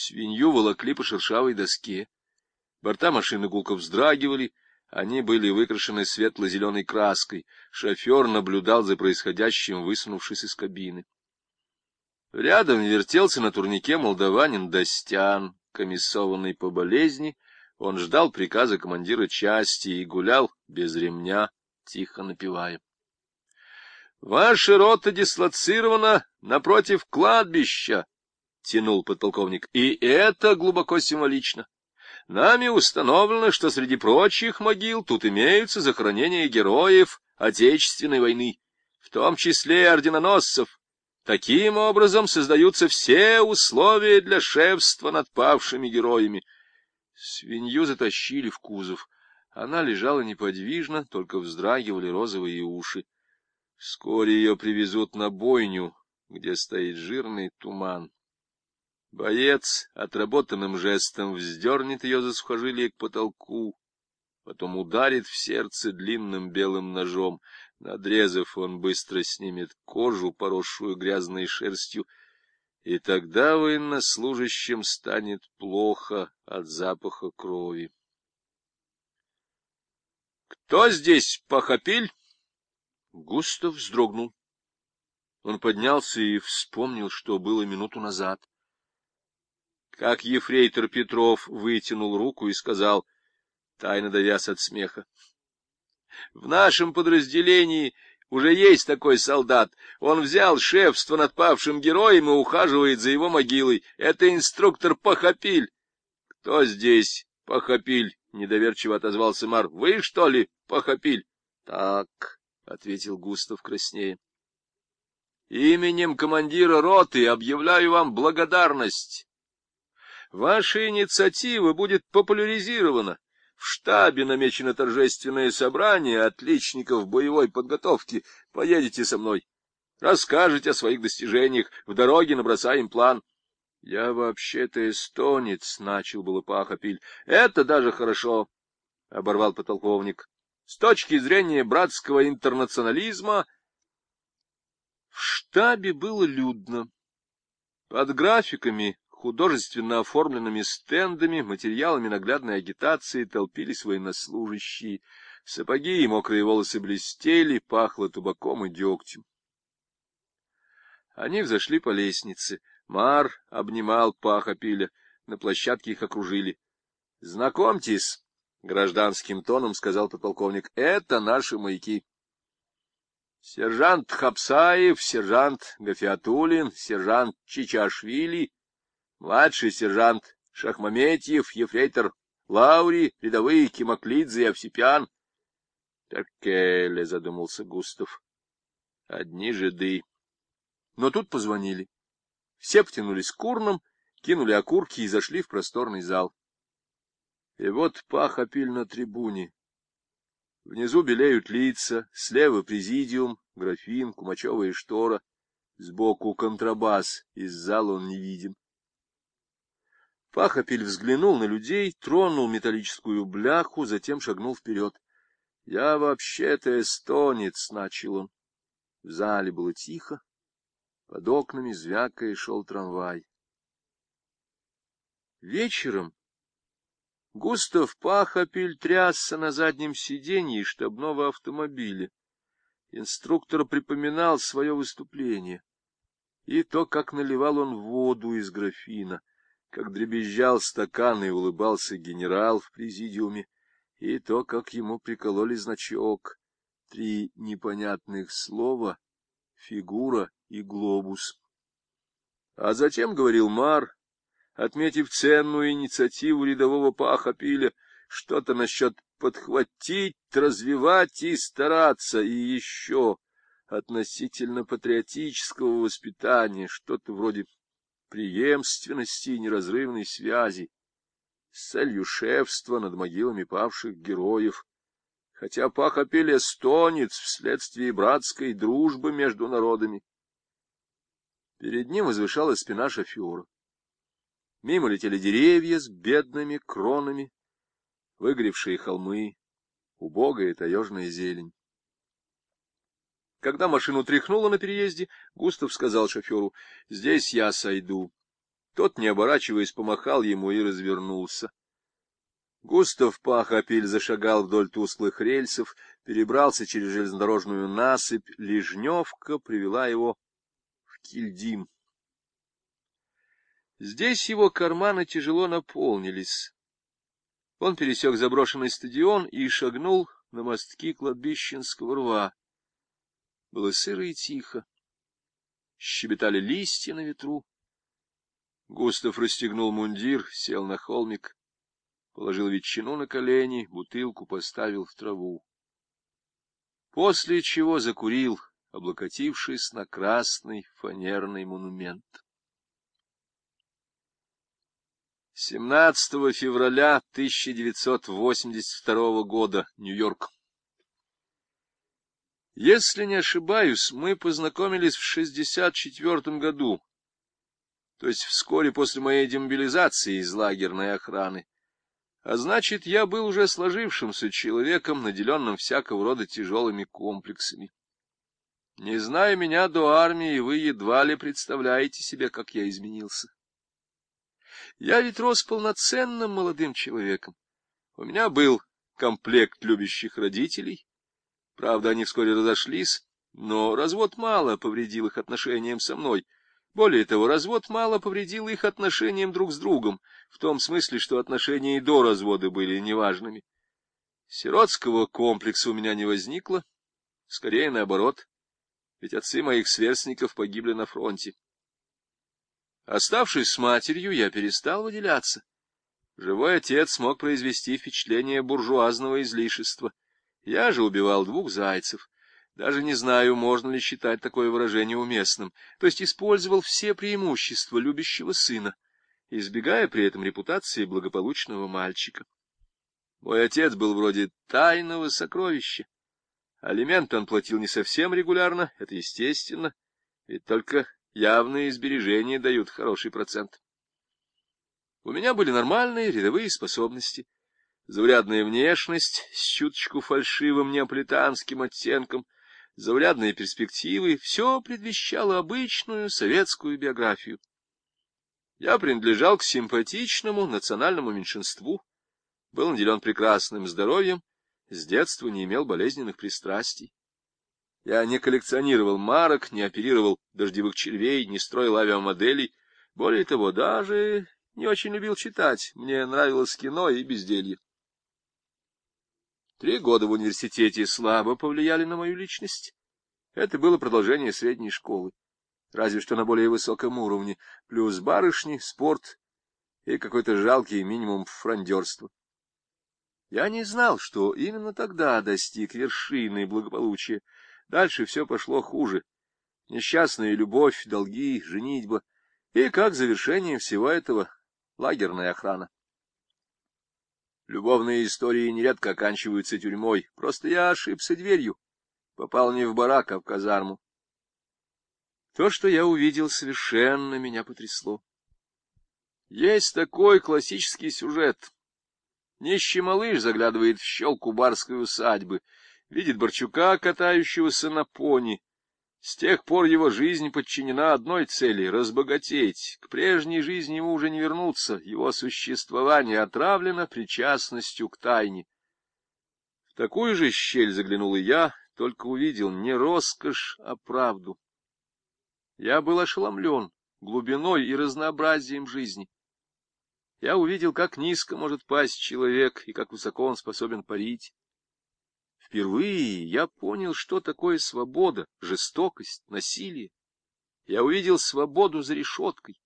Свинью волокли по шершавой доске. Борта машины гулко вздрагивали, они были выкрашены светло-зеленой краской. Шофер наблюдал за происходящим, высунувшись из кабины. Рядом вертелся на турнике молдаванин Достян, комиссованный по болезни. Он ждал приказа командира части и гулял без ремня, тихо напевая. — Ваша рота дислоцирована напротив кладбища, — тянул подполковник, — и это глубоко символично. Нами установлено, что среди прочих могил тут имеются захоронения героев Отечественной войны, в том числе и орденоносцев. Таким образом создаются все условия для шефства над павшими героями. Свинью затащили в кузов. Она лежала неподвижно, только вздрагивали розовые уши. Вскоре ее привезут на бойню, где стоит жирный туман. Боец отработанным жестом вздернет ее за сухожилие к потолку, потом ударит в сердце длинным белым ножом. Надрезав, он быстро снимет кожу, поросшую грязной шерстью, и тогда военнослужащим станет плохо от запаха крови. — Кто здесь, Пахапиль? Густав вздрогнул. Он поднялся и вспомнил, что было минуту назад. Как ефрейтор Петров вытянул руку и сказал, тайно давясь от смеха, — В нашем подразделении уже есть такой солдат. Он взял шефство над павшим героем и ухаживает за его могилой. Это инструктор Пахапиль. — Кто здесь Пахапиль? — недоверчиво отозвался Мар. — Вы, что ли, Пахапиль? — Так ответил Густав краснее. Именем командира роты объявляю вам благодарность. Ваша инициатива будет популяризирована. В штабе намечено торжественное собрание отличников боевой подготовки. Поедете со мной. Расскажете о своих достижениях. В дороге набросаем план. — Я вообще-то эстонец, — начал было Пахапиль. — Это даже хорошо, — оборвал подполковник. С точки зрения братского интернационализма в штабе было людно. Под графиками, художественно оформленными стендами, материалами наглядной агитации толпились военнослужащие. Сапоги и мокрые волосы блестели, пахло табаком и дегтем. Они взошли по лестнице. Мар обнимал Пахапиля. На площадке их окружили. — Знакомьтесь, — гражданским тоном сказал подполковник, — это наши маяки. Сержант Хапсаев, сержант Гафиатулин, сержант Чичашвили, младший сержант Шахмаметьев, ефрейтор Лаури, рядовые Кимаклидзе и Овсипян. — Перкеле, — задумался Густав. — Одни жиды. Но тут позвонили. Все потянулись к урнам, кинули окурки и зашли в просторный зал. И вот пахопиль на трибуне. Внизу белеют лица, слева президиум, графин, кумачевая штора, сбоку контрабас, из зала он не виден. Пахопель взглянул на людей, тронул металлическую бляху, затем шагнул вперед. — Я вообще-то эстонец, — начал он. В зале было тихо, под окнами звякая шел трамвай. Вечером Густав Пахапель трясся на заднем сиденье штабного автомобиля. Инструктор припоминал свое выступление. И то, как наливал он воду из графина, как дребезжал стакан и улыбался генерал в президиуме, и то, как ему прикололи значок. Три непонятных слова — фигура и глобус. А затем говорил Мар, отметив ценную инициативу рядового Пахапиля, что-то насчет подхватить, развивать и стараться, и еще относительно патриотического воспитания, что-то вроде преемственности и неразрывной связи с целью шефства над могилами павших героев, хотя Пахапель эстонец вследствие братской дружбы между народами. Перед ним возвышалась спина шофера. Мимо летели деревья с бедными кронами, выгоревшие холмы, убогая таежная зелень. Когда машину тряхнуло на переезде, Густав сказал шоферу, — Здесь я сойду. Тот, не оборачиваясь, помахал ему и развернулся. Густав Пахапель зашагал вдоль тусклых рельсов, перебрался через железнодорожную насыпь, Лежневка привела его в Кильдим. Здесь его карманы тяжело наполнились. Он пересек заброшенный стадион и шагнул на мостки кладбищенского рва. Было сыро и тихо. Щебетали листья на ветру. Густав расстегнул мундир, сел на холмик, положил ветчину на колени, бутылку поставил в траву. После чего закурил, облокотившись на красный фанерный монумент. 17 февраля 1982 года, Нью-Йорк. Если не ошибаюсь, мы познакомились в 64 году, то есть вскоре после моей демобилизации из лагерной охраны. А значит, я был уже сложившимся человеком, наделенным всякого рода тяжелыми комплексами. Не зная меня до армии, вы едва ли представляете себе, как я изменился. Я ведь рос полноценным молодым человеком. У меня был комплект любящих родителей. Правда, они вскоре разошлись, но развод мало повредил их отношениям со мной. Более того, развод мало повредил их отношениям друг с другом, в том смысле, что отношения и до развода были неважными. Сиротского комплекса у меня не возникло, скорее наоборот, ведь отцы моих сверстников погибли на фронте. Оставшись с матерью, я перестал выделяться. Живой отец мог произвести впечатление буржуазного излишества. Я же убивал двух зайцев. Даже не знаю, можно ли считать такое выражение уместным, то есть использовал все преимущества любящего сына, избегая при этом репутации благополучного мальчика. Мой отец был вроде тайного сокровища. Алимент он платил не совсем регулярно, это естественно, ведь только явные сбережения дают хороший процент. У меня были нормальные рядовые способности, заурядная внешность с чуточку фальшивым неаполитанским оттенком, заурядные перспективы, все предвещало обычную советскую биографию. Я принадлежал к симпатичному национальному меньшинству, был наделен прекрасным здоровьем, с детства не имел болезненных пристрастий. Я не коллекционировал марок, не оперировал дождевых червей, не строил авиамоделей. Более того, даже не очень любил читать. Мне нравилось кино и безделье. Три года в университете слабо повлияли на мою личность. Это было продолжение средней школы, разве что на более высоком уровне, плюс барышни, спорт и какой-то жалкий минимум фрондерства. Я не знал, что именно тогда достиг вершины благополучия, Дальше все пошло хуже. Несчастная любовь, долги, женитьба. И, как завершение всего этого, лагерная охрана. Любовные истории нередко оканчиваются тюрьмой. Просто я ошибся дверью. Попал не в барак, а в казарму. То, что я увидел, совершенно меня потрясло. Есть такой классический сюжет. Нищий малыш заглядывает в щелку барской усадьбы — видит Борчука, катающегося на пони. С тех пор его жизнь подчинена одной цели — разбогатеть. К прежней жизни ему уже не вернуться, его существование отравлено причастностью к тайне. В такую же щель заглянул и я, только увидел не роскошь, а правду. Я был ошеломлен глубиной и разнообразием жизни. Я увидел, как низко может пасть человек и как высоко он способен парить. Впервые я понял, что такое свобода, жестокость, насилие. Я увидел свободу за решеткой,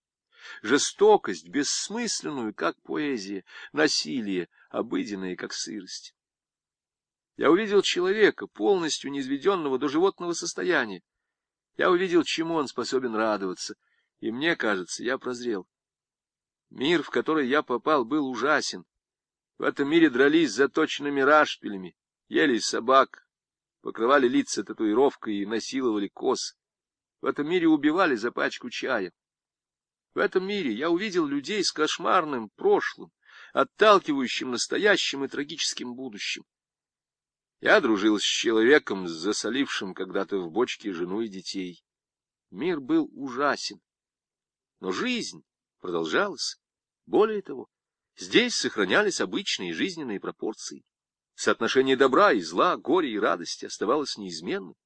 жестокость, бессмысленную, как поэзия, насилие, обыденное, как сырость. Я увидел человека, полностью низведенного до животного состояния. Я увидел, чему он способен радоваться, и мне кажется, я прозрел. Мир, в который я попал, был ужасен. В этом мире дрались заточенными рашпилями, ели собак, покрывали лица татуировкой и насиловали коз. В этом мире убивали за пачку чая. В этом мире я увидел людей с кошмарным прошлым, отталкивающим настоящим и трагическим будущим. Я дружил с человеком, засолившим когда-то в бочке жену и детей. Мир был ужасен. Но жизнь продолжалось. Более того, здесь сохранялись обычные жизненные пропорции. Соотношение добра и зла, горя и радости оставалось неизменным.